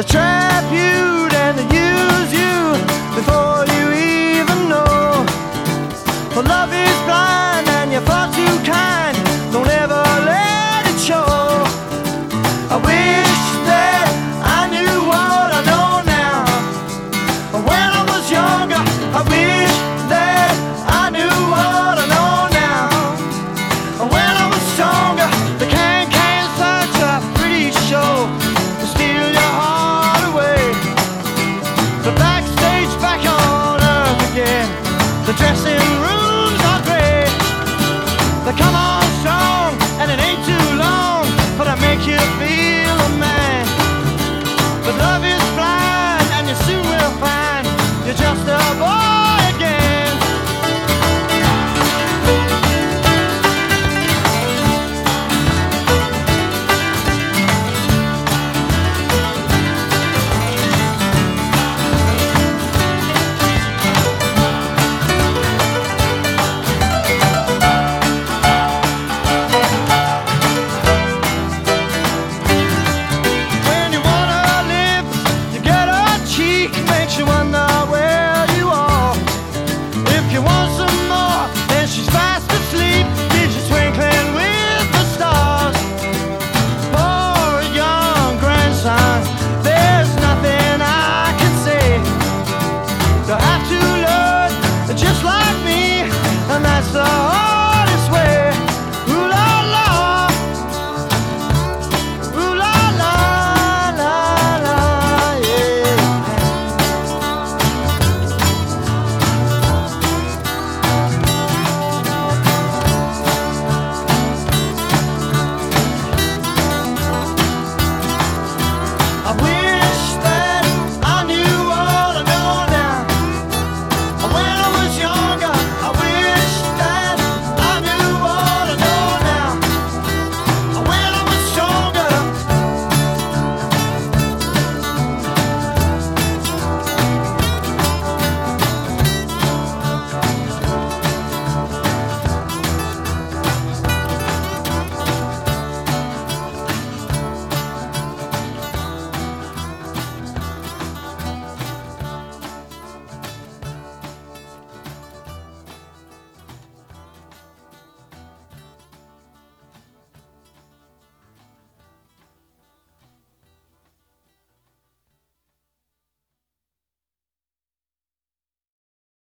the trap you The rooms are grey. The